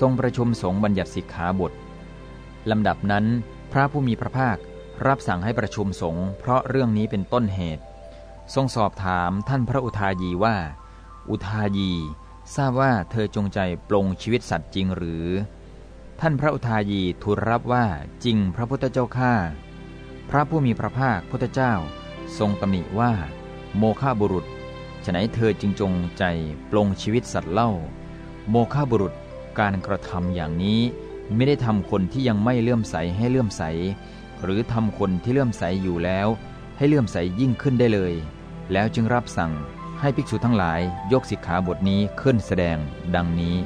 ทรงประชุมสงฆ์บัญญัติสิกขาบทลำดับนั้น พระผู้มีพระภาครับสั่งให้ประชุมสงฆ์เพราะเรื่องนี้เป็นต้นเหตุ ทรงสอบถามท่านพระอุทายีว่า อุทายี ทราบว่าเธอจงใจปลงชีวิตสัตว์จริงหรือ ท่านพระอุทายีทูลรับว่าจริงพระพุทธเจ้าข้าพระผู้มีพระภาคพุทธเจ้า ทรงตำหนิว่า โมฆะบุรุษฉะนันเธอจึงจงใจปลงชีวิตสัตว์เล่า โมฆะบุรุษ การกระทำอย่างนี้ไม่ได้ทำคนที่ยังไม่เลื่อมใสให้เลื่อมใส หรือทำคนที่เลื่อมใสอยู่แล้ว ให้เลื่อมใสยิ่งขึ้นได้เลย แล้วจึงรับสั่งให้ภิกษุทั้งหลายยกสิกขาบทนี้ขึ้นแสดงดังนี้